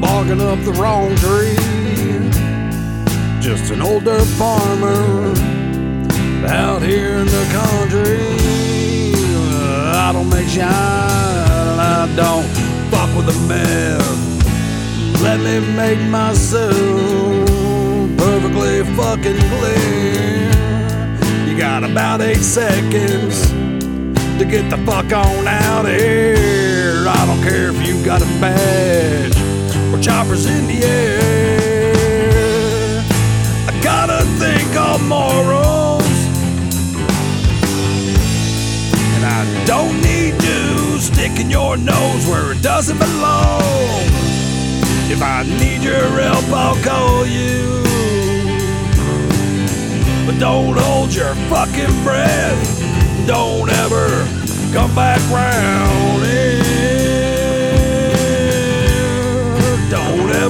barking up the wrong tree. Just an old dirt farmer out here in the country. I don't make shine, I don't fuck with the meth. Let me make myself perfectly fucking clear. You got about eight seconds to get the fuck on out of here. I don't care if you got a badge or choppers in the air. I gotta think of morals, and I don't need you sticking your nose where it doesn't belong. If I need your help, I'll call you. But don't hold your fucking breath. Don't ever come back round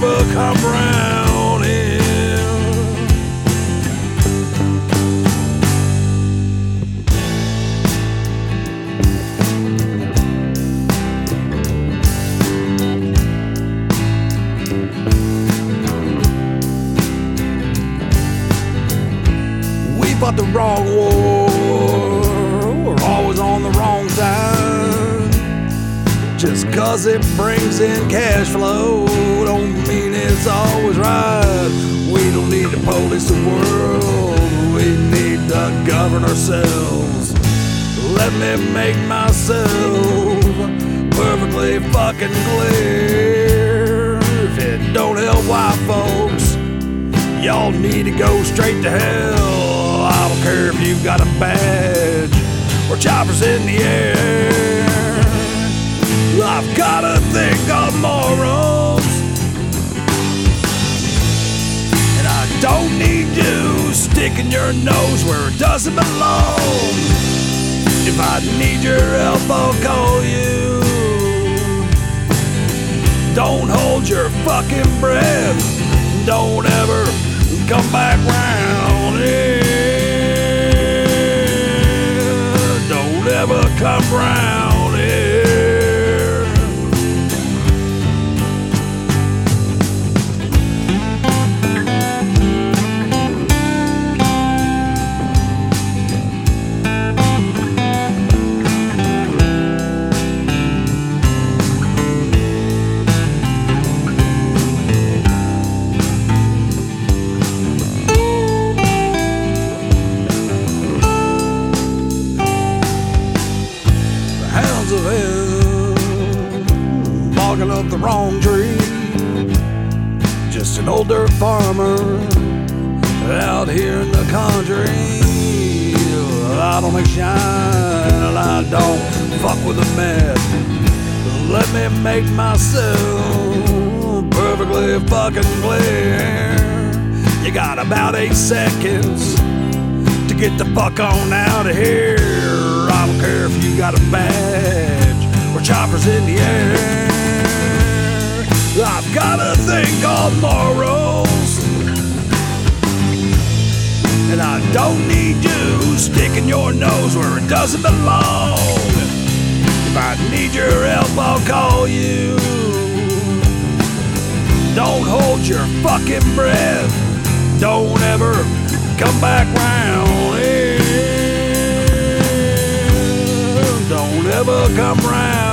Don't come round here. We fought the wrong war. Cause it brings in cash flow don't mean it's always right. We don't need to police the world. We need to govern ourselves. Let me make myself perfectly fucking clear. If it don't help white folks, Y'all need to go straight to hell. I don't care if you've got a badge or choppers in the air. I've gotta think of morals. And I don't need you sticking your nose where it doesn't belong. If I need your help, I'll call you. Don't hold your fucking breath. Don't ever come back round here. Don't ever come round of hell barking up the wrong tree. Just an old dirt farmer out here in the country. I don't make shine, I don't fuck with the meth. Let me make myself perfectly fucking clear. You got about eight seconds to get the fuck on out of here. I don't care if you got a badge or choppers in the air. I've gotta think of morals. And I don't need you sticking your nose where it doesn't belong. If I need your help, I'll call you. Don't hold your fucking breath. Don't ever come back round Don't ever come round